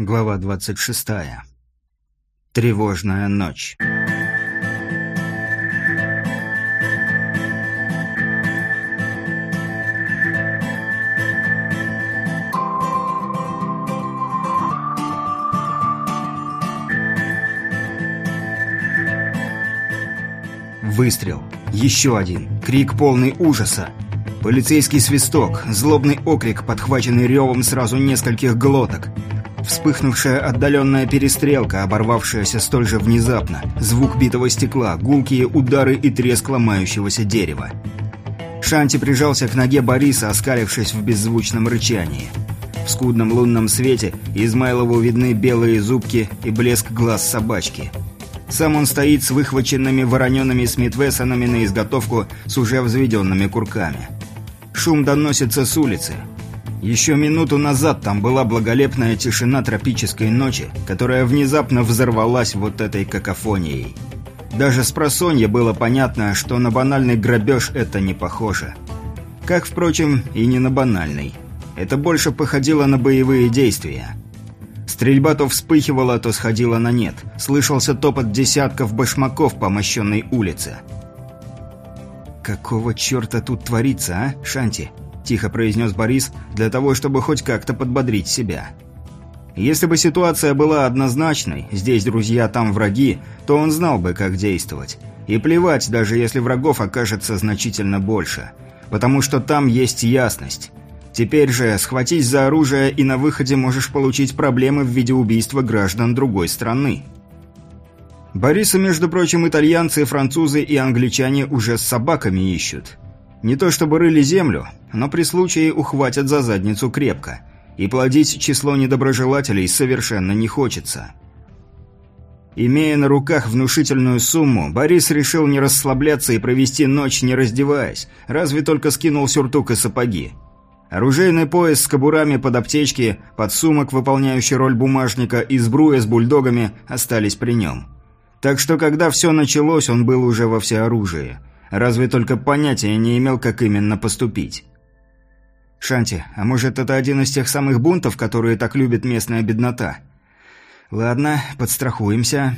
Глава 26. Тревожная ночь. Выстрел. Еще один. Крик полный ужаса. Полицейский свисток, злобный окрик, подхваченный ревом сразу нескольких глоток. Вспыхнувшая отдаленная перестрелка, оборвавшаяся столь же внезапно. Звук битого стекла, гулкие удары и треск ломающегося дерева. Шанти прижался к ноге Бориса, оскалившись в беззвучном рычании. В скудном лунном свете Измайлову видны белые зубки и блеск глаз собачки. Сам он стоит с выхваченными вороненными Смитвессонами на изготовку с уже взведенными курками. Шум доносится с улицы. Еще минуту назад там была благолепная тишина тропической ночи, которая внезапно взорвалась вот этой какофонией. Даже с просонья было понятно, что на банальный грабеж это не похоже. Как, впрочем, и не на банальный. Это больше походило на боевые действия. Стрельба то вспыхивала, то сходила на нет. Слышался топот десятков башмаков по мощенной улице. «Какого черта тут творится, а, Шанти?» Тихо произнес Борис, для того, чтобы хоть как-то подбодрить себя. Если бы ситуация была однозначной, здесь друзья, там враги, то он знал бы, как действовать. И плевать, даже если врагов окажется значительно больше. Потому что там есть ясность. Теперь же схватись за оружие и на выходе можешь получить проблемы в виде убийства граждан другой страны. Бориса, между прочим, итальянцы, французы и англичане уже с собаками ищут. Не то чтобы рыли землю, но при случае ухватят за задницу крепко. И плодить число недоброжелателей совершенно не хочется. Имея на руках внушительную сумму, Борис решил не расслабляться и провести ночь не раздеваясь, разве только скинул сюртук и сапоги. Оружейный пояс с кобурами под аптечки, подсумок, выполняющий роль бумажника, и сбруя с бульдогами остались при нем. Так что, когда все началось, он был уже во всеоружии. Разве только понятия не имел, как именно поступить. «Шанти, а может, это один из тех самых бунтов, которые так любит местная беднота?» «Ладно, подстрахуемся».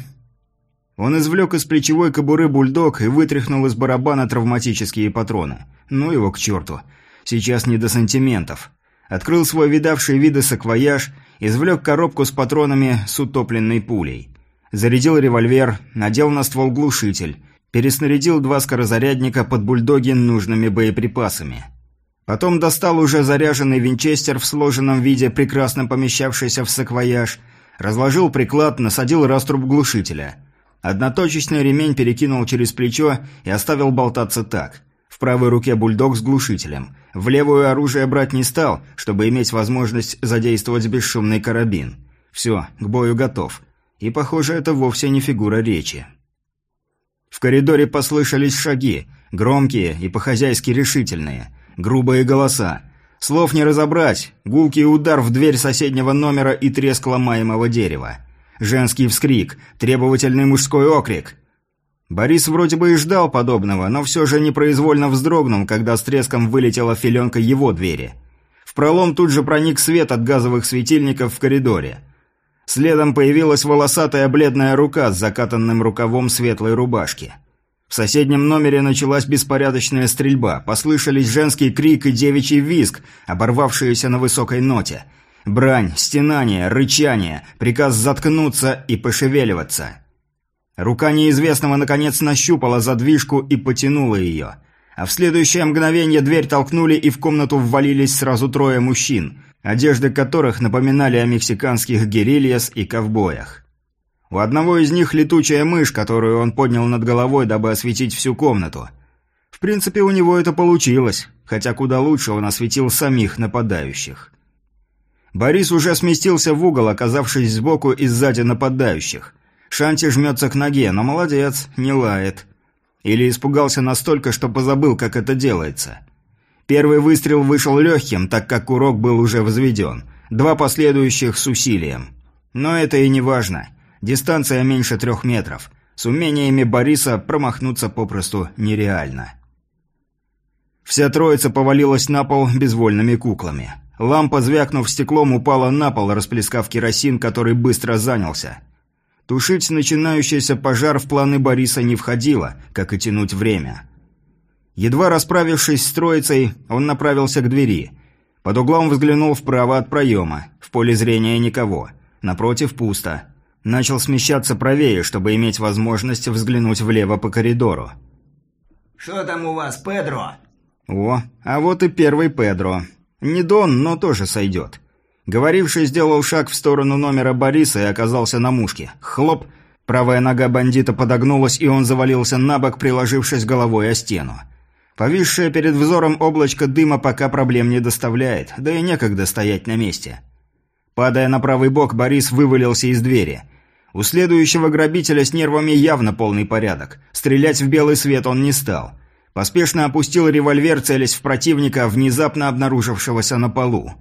Он извлек из плечевой кобуры бульдог и вытряхнул из барабана травматические патроны. Ну его к черту. Сейчас не до сантиментов. Открыл свой видавший виды саквояж, извлек коробку с патронами с утопленной пулей. Зарядил револьвер, надел на ствол глушитель переснарядил два скорозарядника под бульдоги нужными боеприпасами. Потом достал уже заряженный винчестер в сложенном виде, прекрасно помещавшийся в саквояж, разложил приклад, насадил раструб глушителя. Одноточечный ремень перекинул через плечо и оставил болтаться так. В правой руке бульдог с глушителем. В левую оружие брать не стал, чтобы иметь возможность задействовать бесшумный карабин. Все, к бою готов. И, похоже, это вовсе не фигура речи. В коридоре послышались шаги, громкие и по-хозяйски решительные, грубые голоса. Слов не разобрать, гулкий удар в дверь соседнего номера и треск ломаемого дерева. Женский вскрик, требовательный мужской окрик. Борис вроде бы и ждал подобного, но все же непроизвольно вздрогнул, когда с треском вылетела филенка его двери. В пролом тут же проник свет от газовых светильников в коридоре. Следом появилась волосатая бледная рука с закатанным рукавом светлой рубашки. В соседнем номере началась беспорядочная стрельба, послышались женский крик и девичий визг, оборвавшиеся на высокой ноте. Брань, стенание, рычание, приказ заткнуться и пошевеливаться. Рука неизвестного наконец нащупала задвижку и потянула ее. А в следующее мгновение дверь толкнули и в комнату ввалились сразу трое мужчин – одежды которых напоминали о мексиканских герильяс и ковбоях. У одного из них летучая мышь, которую он поднял над головой, дабы осветить всю комнату. В принципе, у него это получилось, хотя куда лучше он осветил самих нападающих. Борис уже сместился в угол, оказавшись сбоку и сзади нападающих. Шанти жмется к ноге, но молодец, не лает. Или испугался настолько, что позабыл, как это делается. Первый выстрел вышел легким, так как урок был уже возведен. Два последующих с усилием. Но это и не важно. Дистанция меньше трех метров. С умениями Бориса промахнуться попросту нереально. Вся троица повалилась на пол безвольными куклами. Лампа, звякнув стеклом, упала на пол, расплескав керосин, который быстро занялся. Тушить начинающийся пожар в планы Бориса не входило, как и тянуть время. Едва расправившись с троицей, он направился к двери. Под углом взглянул вправо от проема. В поле зрения никого. Напротив пусто. Начал смещаться правее, чтобы иметь возможность взглянуть влево по коридору. «Что там у вас, Педро?» О, а вот и первый Педро. Не Дон, но тоже сойдет. Говоривший сделал шаг в сторону номера Бориса и оказался на мушке. Хлоп! Правая нога бандита подогнулась, и он завалился на бок, приложившись головой о стену. Повисшее перед взором облачко дыма пока проблем не доставляет, да и некогда стоять на месте. Падая на правый бок, Борис вывалился из двери. У следующего грабителя с нервами явно полный порядок. Стрелять в белый свет он не стал. Поспешно опустил револьвер, целясь в противника, внезапно обнаружившегося на полу.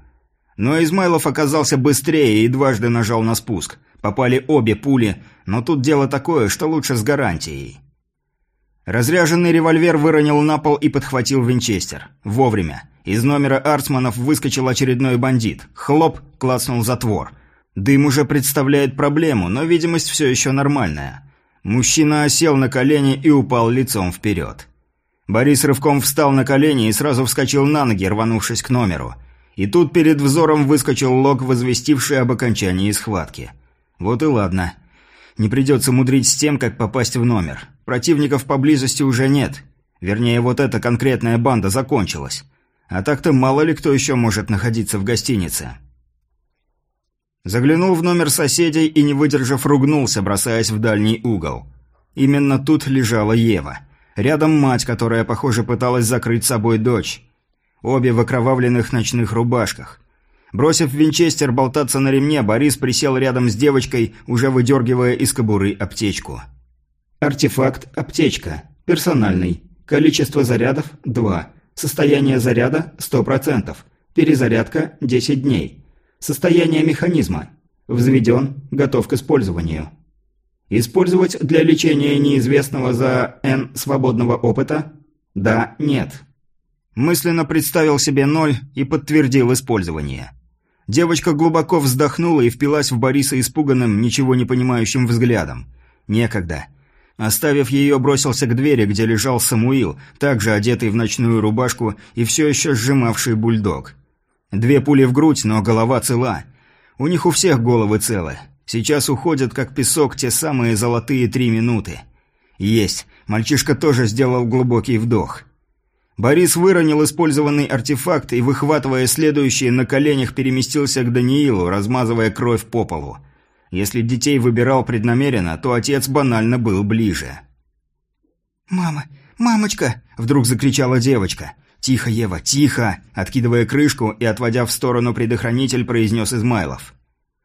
Но Измайлов оказался быстрее и дважды нажал на спуск. Попали обе пули, но тут дело такое, что лучше с гарантией. Разряженный револьвер выронил на пол и подхватил винчестер. Вовремя. Из номера Арцманов выскочил очередной бандит. Хлоп, клацнул затвор. Дым уже представляет проблему, но видимость все еще нормальная. Мужчина осел на колени и упал лицом вперед. Борис рывком встал на колени и сразу вскочил на ноги, рванувшись к номеру. И тут перед взором выскочил лог, возвестивший об окончании схватки. Вот и ладно. Не придется мудрить с тем, как попасть в номер. Противников поблизости уже нет. Вернее, вот эта конкретная банда закончилась. А так-то мало ли кто еще может находиться в гостинице. Заглянул в номер соседей и, не выдержав, ругнулся, бросаясь в дальний угол. Именно тут лежала Ева. Рядом мать, которая, похоже, пыталась закрыть собой дочь. Обе в окровавленных ночных рубашках. Бросив винчестер болтаться на ремне, Борис присел рядом с девочкой, уже выдергивая из кобуры аптечку. Артефакт «Аптечка». Персональный. Количество зарядов – 2. Состояние заряда – 100%. Перезарядка – 10 дней. Состояние механизма. Взведен, готов к использованию. Использовать для лечения неизвестного за N свободного опыта? Да, нет. Мысленно представил себе ноль и подтвердил использование. Девочка глубоко вздохнула и впилась в Бориса испуганным, ничего не понимающим взглядом. Некогда. Оставив ее, бросился к двери, где лежал Самуил, также одетый в ночную рубашку и все еще сжимавший бульдог. Две пули в грудь, но голова цела. У них у всех головы целы. Сейчас уходят, как песок, те самые золотые три минуты. Есть. Мальчишка тоже сделал глубокий вдох. Борис выронил использованный артефакт и, выхватывая следующий, на коленях переместился к Даниилу, размазывая кровь по полу. Если детей выбирал преднамеренно, то отец банально был ближе. «Мама! Мамочка!» – вдруг закричала девочка. «Тихо, Ева, тихо!» – откидывая крышку и отводя в сторону предохранитель, произнес Измайлов.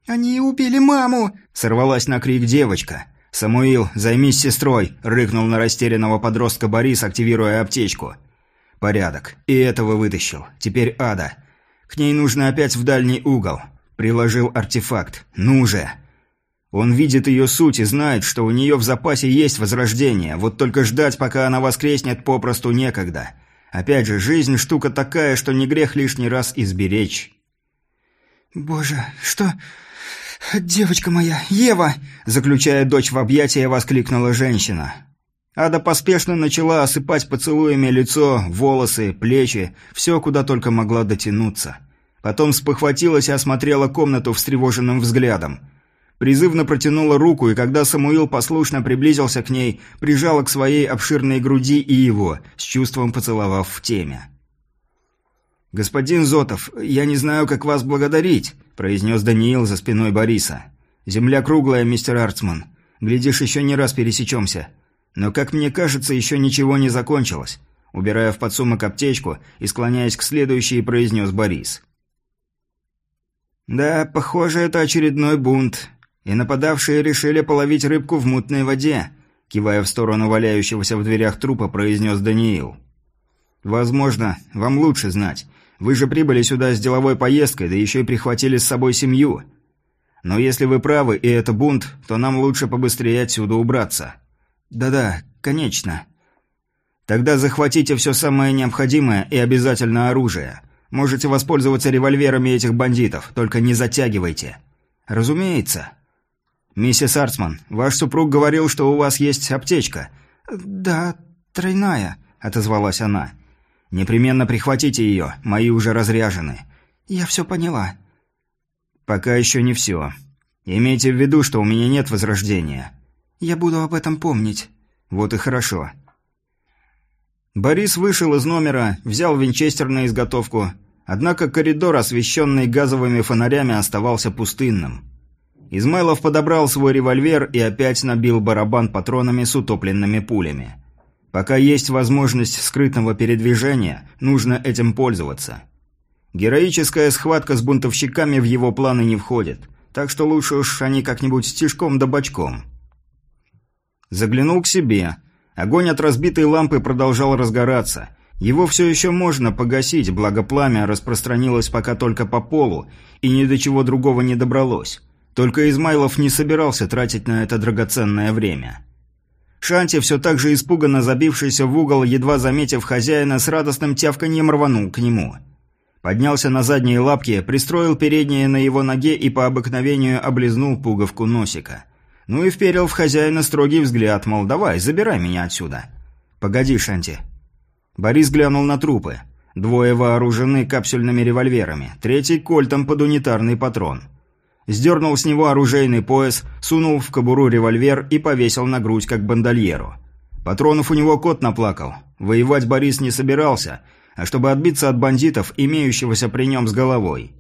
«Они убили маму!» – сорвалась на крик девочка. «Самуил, займись сестрой!» – рыкнул на растерянного подростка Борис, активируя аптечку. Порядок. И этого вытащил. Теперь ада. К ней нужно опять в дальний угол. Приложил артефакт. Ну же. Он видит ее суть и знает, что у нее в запасе есть возрождение. Вот только ждать, пока она воскреснет, попросту некогда. Опять же, жизнь штука такая, что не грех лишний раз изберечь. «Боже, что... Девочка моя, Ева!» Заключая дочь в объятия, воскликнула женщина. Ада поспешно начала осыпать поцелуями лицо, волосы, плечи, все, куда только могла дотянуться. Потом спохватилась и осмотрела комнату встревоженным взглядом. Призывно протянула руку, и когда Самуил послушно приблизился к ней, прижала к своей обширной груди и его, с чувством поцеловав в теме. «Господин Зотов, я не знаю, как вас благодарить», – произнес Даниил за спиной Бориса. «Земля круглая, мистер Арцман. Глядишь, еще не раз пересечемся. Но, как мне кажется, еще ничего не закончилось. Убирая в подсумок аптечку и склоняясь к следующей, произнес Борис. «Да, похоже, это очередной бунт. И нападавшие решили половить рыбку в мутной воде», кивая в сторону валяющегося в дверях трупа, произнес Даниил. «Возможно, вам лучше знать. Вы же прибыли сюда с деловой поездкой, да еще и прихватили с собой семью. Но если вы правы, и это бунт, то нам лучше побыстрее отсюда убраться». «Да-да, конечно». «Тогда захватите все самое необходимое и обязательно оружие. Можете воспользоваться револьверами этих бандитов, только не затягивайте». «Разумеется». «Миссис Арцман, ваш супруг говорил, что у вас есть аптечка». «Да, тройная», — отозвалась она. «Непременно прихватите ее, мои уже разряжены». «Я все поняла». «Пока еще не все. Имейте в виду, что у меня нет возрождения». «Я буду об этом помнить». «Вот и хорошо». Борис вышел из номера, взял винчестер на изготовку, однако коридор, освещенный газовыми фонарями, оставался пустынным. Измайлов подобрал свой револьвер и опять набил барабан патронами с утопленными пулями. Пока есть возможность скрытного передвижения, нужно этим пользоваться. Героическая схватка с бунтовщиками в его планы не входит, так что лучше уж они как-нибудь стишком да бочком. Заглянул к себе. Огонь от разбитой лампы продолжал разгораться. Его все еще можно погасить, благо пламя распространилось пока только по полу, и ни до чего другого не добралось. Только Измайлов не собирался тратить на это драгоценное время. Шанти, все так же испуганно забившийся в угол, едва заметив хозяина, с радостным тявканьем рванул к нему. Поднялся на задние лапки, пристроил передние на его ноге и по обыкновению облизнул пуговку носика. Ну и вперил в хозяина строгий взгляд, мол, давай, забирай меня отсюда. «Погоди, Шанти». Борис глянул на трупы. Двое вооружены капсюльными револьверами, третий кольтом под унитарный патрон – Сдернул с него оружейный пояс, сунул в кобуру револьвер и повесил на грудь, как бандольеру. Патронов у него кот наплакал. Воевать Борис не собирался, а чтобы отбиться от бандитов, имеющегося при нем с головой.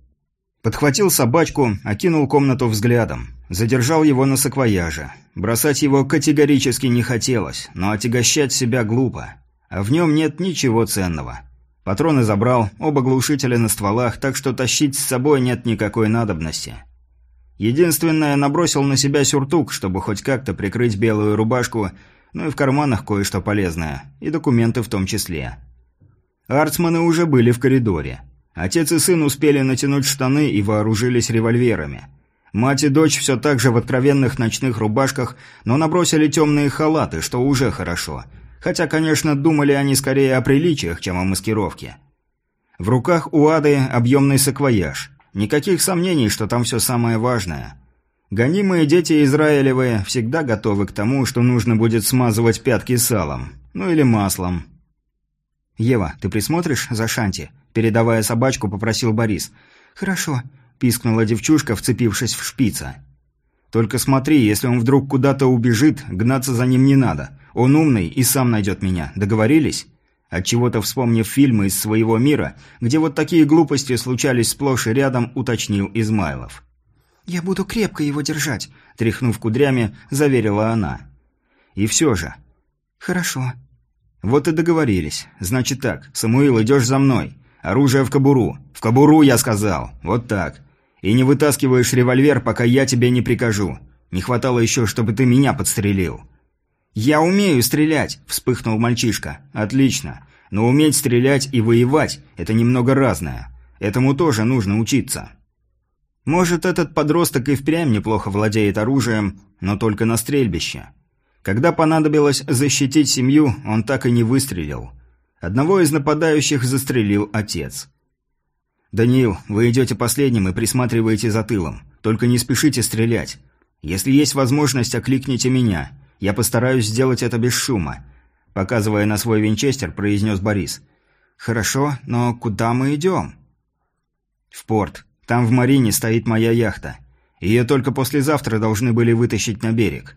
Подхватил собачку, окинул комнату взглядом. Задержал его на саквояже. Бросать его категорически не хотелось, но отягощать себя глупо. А в нем нет ничего ценного. Патроны забрал, оба глушителя на стволах, так что тащить с собой нет никакой надобности. Единственное, набросил на себя сюртук, чтобы хоть как-то прикрыть белую рубашку, ну и в карманах кое-что полезное, и документы в том числе. Арцманы уже были в коридоре. Отец и сын успели натянуть штаны и вооружились револьверами. Мать и дочь все так же в откровенных ночных рубашках, но набросили темные халаты, что уже хорошо. Хотя, конечно, думали они скорее о приличиях, чем о маскировке. В руках у Ады объемный саквояж. Никаких сомнений, что там все самое важное. Гонимые дети Израилевые всегда готовы к тому, что нужно будет смазывать пятки салом. Ну или маслом. «Ева, ты присмотришь за Шанти?» Передавая собачку, попросил Борис. «Хорошо», – пискнула девчушка, вцепившись в шпица. «Только смотри, если он вдруг куда-то убежит, гнаться за ним не надо. Он умный и сам найдет меня. Договорились?» Отчего-то вспомнив фильмы из своего мира, где вот такие глупости случались сплошь и рядом, уточнил Измайлов. «Я буду крепко его держать», – тряхнув кудрями, заверила она. «И все же». «Хорошо». «Вот и договорились. Значит так, Самуил, идешь за мной. Оружие в кобуру. В кобуру, я сказал. Вот так. И не вытаскиваешь револьвер, пока я тебе не прикажу. Не хватало еще, чтобы ты меня подстрелил». «Я умею стрелять!» – вспыхнул мальчишка. «Отлично. Но уметь стрелять и воевать – это немного разное. Этому тоже нужно учиться». Может, этот подросток и впрямь неплохо владеет оружием, но только на стрельбище. Когда понадобилось защитить семью, он так и не выстрелил. Одного из нападающих застрелил отец. «Даниил, вы идете последним и присматриваете за тылом. Только не спешите стрелять. Если есть возможность, окликните меня. Я постараюсь сделать это без шума», – показывая на свой винчестер, произнес Борис. «Хорошо, но куда мы идем?» «В порт. Там в Марине стоит моя яхта. Ее только послезавтра должны были вытащить на берег.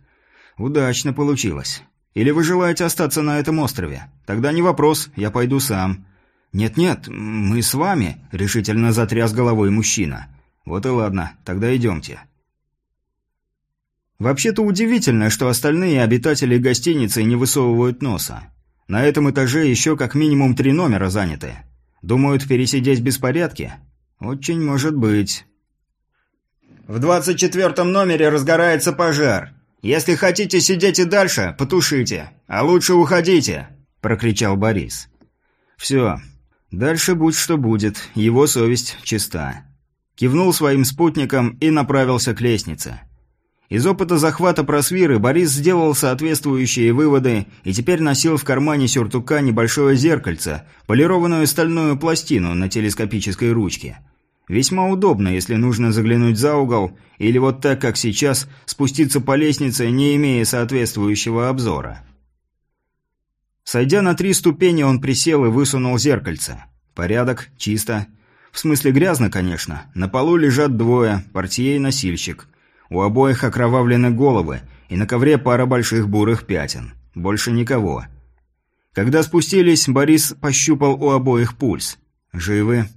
Удачно получилось. Или вы желаете остаться на этом острове? Тогда не вопрос, я пойду сам». «Нет-нет, мы с вами», – решительно затряс головой мужчина. «Вот и ладно, тогда идемте». Вообще-то удивительно, что остальные обитатели гостиницы не высовывают носа. На этом этаже еще как минимум три номера заняты. Думают пересидеть в беспорядке? Очень может быть. В двадцать четвертом номере разгорается пожар. Если хотите сидеть и дальше, потушите, а лучше уходите, прокричал Борис. Все. Дальше будь что будет, его совесть чиста. Кивнул своим спутникам и направился к лестнице. Из опыта захвата просвиры Борис сделал соответствующие выводы и теперь носил в кармане сюртука небольшое зеркальце, полированную стальную пластину на телескопической ручке. Весьма удобно, если нужно заглянуть за угол, или вот так, как сейчас, спуститься по лестнице, не имея соответствующего обзора. Сойдя на три ступени, он присел и высунул зеркальце. Порядок, чисто. В смысле грязно, конечно. На полу лежат двое, портье и носильщик. У обоих окровавлены головы, и на ковре пара больших бурых пятен. Больше никого. Когда спустились, Борис пощупал у обоих пульс. Живы.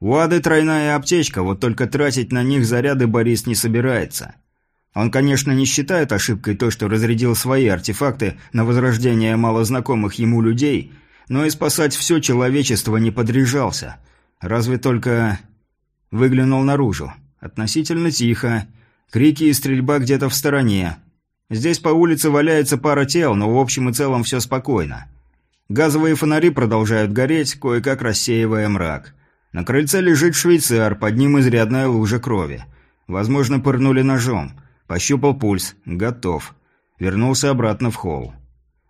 У Ады тройная аптечка, вот только тратить на них заряды Борис не собирается. Он, конечно, не считает ошибкой то, что разрядил свои артефакты на возрождение малознакомых ему людей, но и спасать все человечество не подряжался. Разве только... Выглянул наружу. Относительно тихо. Крики и стрельба где-то в стороне. Здесь по улице валяется пара тел, но в общем и целом все спокойно. Газовые фонари продолжают гореть, кое-как рассеивая мрак. На крыльце лежит швейцар, под ним изрядная лужа крови. Возможно, пырнули ножом. Пощупал пульс. Готов. Вернулся обратно в холл.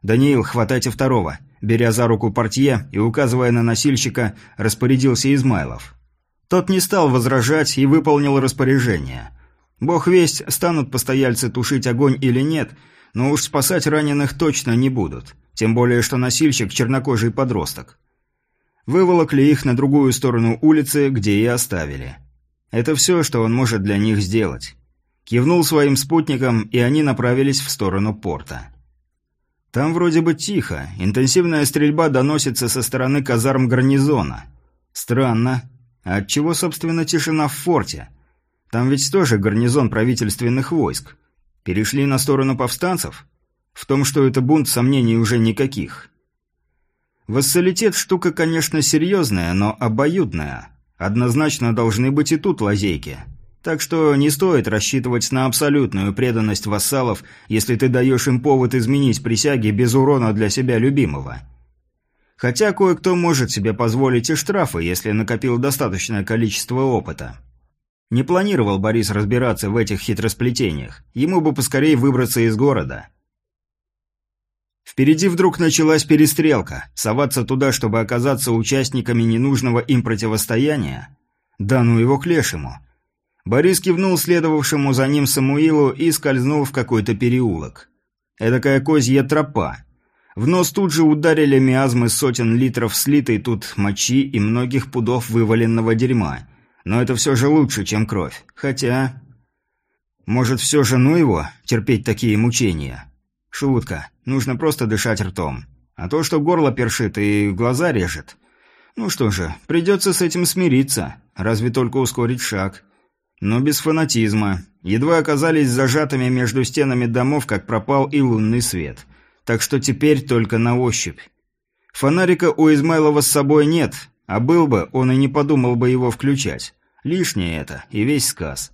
«Даниил, хватайте второго!» Беря за руку портье и указывая на носильщика, распорядился Измайлов. Тот не стал возражать и выполнил распоряжение. Бог весть, станут постояльцы тушить огонь или нет, но уж спасать раненых точно не будут. Тем более, что носильщик – чернокожий подросток. Выволокли их на другую сторону улицы, где и оставили. Это все, что он может для них сделать. Кивнул своим спутникам, и они направились в сторону порта. Там вроде бы тихо, интенсивная стрельба доносится со стороны казарм гарнизона. Странно. А отчего, собственно, тишина в форте? Там ведь тоже гарнизон правительственных войск. Перешли на сторону повстанцев? В том, что это бунт, сомнений уже никаких. Вассалитет штука, конечно, серьезная, но обоюдная. Однозначно должны быть и тут лазейки. Так что не стоит рассчитывать на абсолютную преданность вассалов, если ты даешь им повод изменить присяги без урона для себя любимого. Хотя кое-кто может себе позволить и штрафы, если накопил достаточное количество опыта. Не планировал Борис разбираться в этих хитросплетениях. Ему бы поскорее выбраться из города. Впереди вдруг началась перестрелка. Соваться туда, чтобы оказаться участниками ненужного им противостояния? Да ну его к лешему. Борис кивнул следовавшему за ним Самуилу и скользнул в какой-то переулок. Эдакая козья тропа. В нос тут же ударили миазмы сотен литров слитой тут мочи и многих пудов вываленного дерьма. Но это все же лучше, чем кровь. Хотя... Может, все же ну его, терпеть такие мучения? Шутка. Нужно просто дышать ртом. А то, что горло першит и глаза режет... Ну что же, придется с этим смириться. Разве только ускорить шаг но без фанатизма. Едва оказались зажатыми между стенами домов, как пропал и лунный свет. Так что теперь только на ощупь. Фонарика у Измайлова с собой нет, а был бы, он и не подумал бы его включать. Лишнее это, и весь сказ.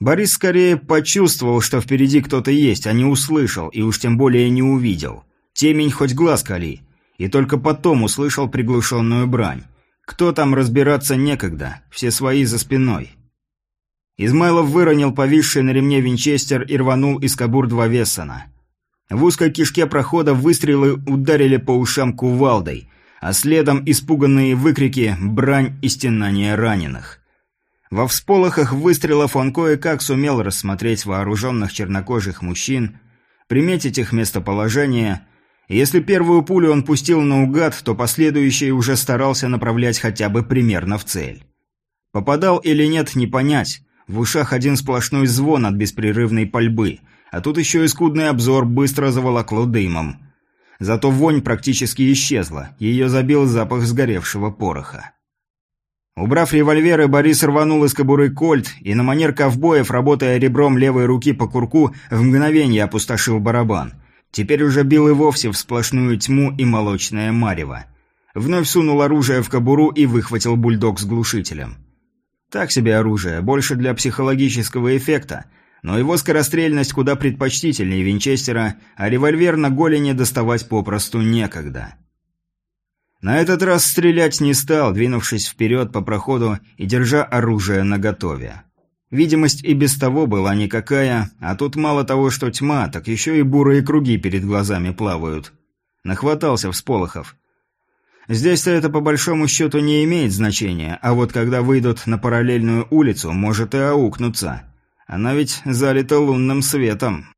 Борис скорее почувствовал, что впереди кто-то есть, а не услышал, и уж тем более не увидел. Темень хоть глаз кали. И только потом услышал приглушенную брань. Кто там разбираться некогда, все свои за спиной. Измайлов выронил повисший на ремне винчестер и рванул из кобур два Вессона. В узкой кишке прохода выстрелы ударили по ушам кувалдой, а следом испуганные выкрики, брань и стенания раненых. Во всполохах выстрелов он кое-как сумел рассмотреть вооруженных чернокожих мужчин, приметить их местоположение. Если первую пулю он пустил наугад, то последующие уже старался направлять хотя бы примерно в цель. Попадал или нет, не понять, в ушах один сплошной звон от беспрерывной пальбы, а тут еще и скудный обзор быстро заволокло дымом. Зато вонь практически исчезла, ее забил запах сгоревшего пороха. Убрав револьверы, Борис рванул из кобуры кольт и на манер ковбоев, работая ребром левой руки по курку, в мгновение опустошил барабан. Теперь уже бил и вовсе в сплошную тьму и молочное марево. Вновь сунул оружие в кобуру и выхватил бульдог с глушителем. Так себе оружие, больше для психологического эффекта, но его скорострельность куда предпочтительнее Винчестера, а револьвер на голени доставать попросту некогда. На этот раз стрелять не стал, двинувшись вперед по проходу и держа оружие наготове. Видимость и без того была никакая, а тут мало того, что тьма, так еще и бурые круги перед глазами плавают. Нахватался всполохов. Здесь-то это по большому счету не имеет значения, а вот когда выйдут на параллельную улицу, может и аукнуться. Она ведь залита лунным светом.